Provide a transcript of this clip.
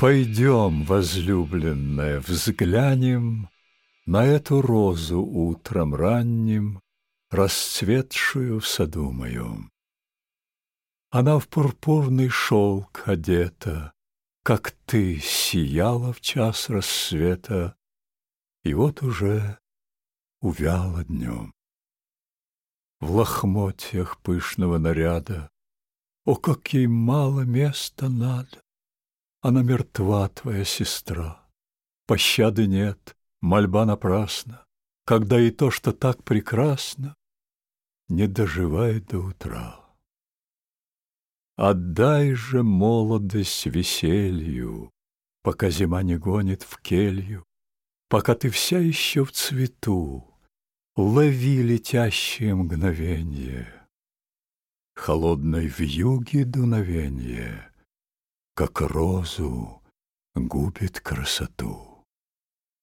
Пойдем, возлюбленная, взглянем На эту розу утром ранним, Расцветшую в саду моем. Она в пурпурный шелк одета, Как ты сияла в час рассвета, И вот уже увяла днем. В лохмотьях пышного наряда, О, как ей мало места надо! Она мертва, твоя сестра. Пощады нет, мольба напрасна, Когда и то, что так прекрасно, Не доживает до утра. Отдай же молодость веселью, Пока зима не гонит в келью, Пока ты вся еще в цвету, Лови летящие мгновенье, Холодной вьюги дуновенье — как розу губит красоту.